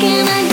can I